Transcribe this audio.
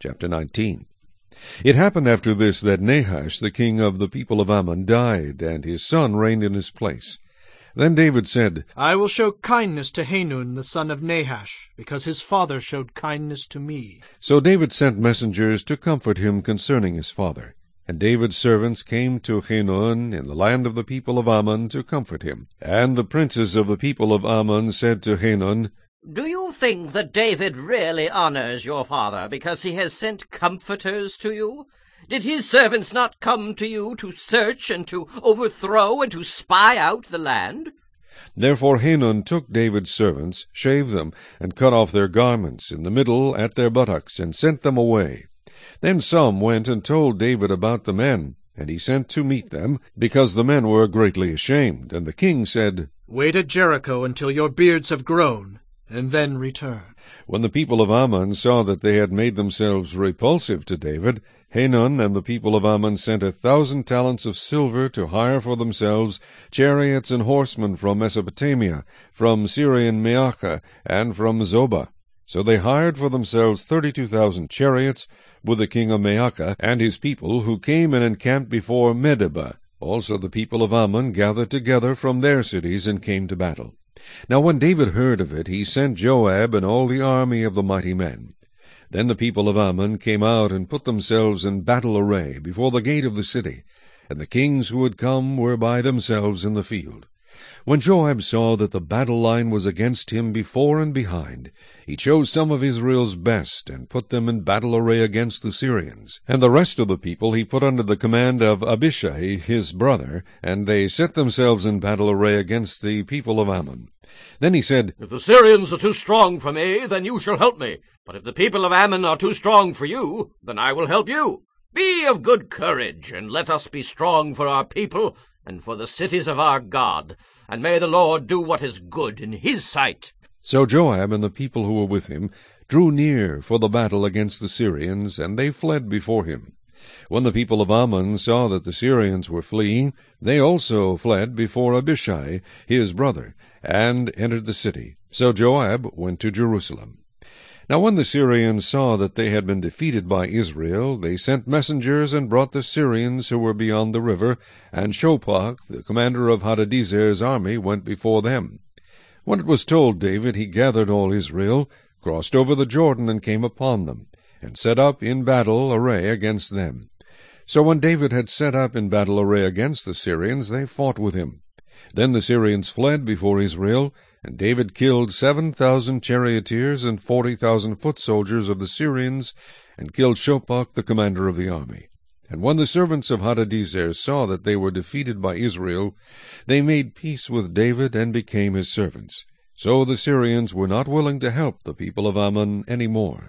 Chapter 19 It happened after this that Nahash, the king of the people of Ammon, died, and his son reigned in his place. Then David said, I will show kindness to Hanun the son of Nahash, because his father showed kindness to me. So David sent messengers to comfort him concerning his father. And David's servants came to Hanun in the land of the people of Ammon to comfort him. And the princes of the people of Ammon said to Hanun, Do you think that David really honors your father because he has sent comforters to you? Did his servants not come to you to search and to overthrow and to spy out the land? Therefore Hanun took David's servants, shaved them, and cut off their garments in the middle at their buttocks, and sent them away. Then some went and told David about the men, and he sent to meet them, because the men were greatly ashamed. And the king said, Wait at Jericho until your beards have grown, and then return. When the people of Ammon saw that they had made themselves repulsive to David, Hanun and the people of Ammon sent a thousand talents of silver to hire for themselves chariots and horsemen from Mesopotamia, from Syrian Maacah, and from Zobah. So they hired for themselves thirty-two thousand chariots, with the king of Maacah and his people, who came and encamped before Medeba. Also the people of Ammon gathered together from their cities and came to battle. Now when David heard of it, he sent Joab and all the army of the mighty men. Then the people of Ammon came out and put themselves in battle array before the gate of the city, and the kings who had come were by themselves in the field. When Joab saw that the battle line was against him before and behind, he chose some of Israel's best, and put them in battle array against the Syrians. And the rest of the people he put under the command of Abishai his brother, and they set themselves in battle array against the people of Ammon. Then he said, If the Syrians are too strong for me, then you shall help me. But if the people of Ammon are too strong for you, then I will help you. Be of good courage, and let us be strong for our people and for the cities of our God, and may the Lord do what is good in his sight. So Joab and the people who were with him drew near for the battle against the Syrians, and they fled before him. When the people of Ammon saw that the Syrians were fleeing, they also fled before Abishai his brother, and entered the city. So Joab went to Jerusalem. Now when the Syrians saw that they had been defeated by Israel, they sent messengers and brought the Syrians who were beyond the river, and Shophach, the commander of Hadadezer's army, went before them. When it was told David, he gathered all Israel, crossed over the Jordan, and came upon them, and set up in battle array against them. So when David had set up in battle array against the Syrians, they fought with him. Then the Syrians fled before Israel, and David killed seven thousand charioteers and forty thousand foot soldiers of the Syrians, and killed Shophach the commander of the army. And when the servants of Hadadezer saw that they were defeated by Israel, they made peace with David and became his servants. So the Syrians were not willing to help the people of Ammon any more.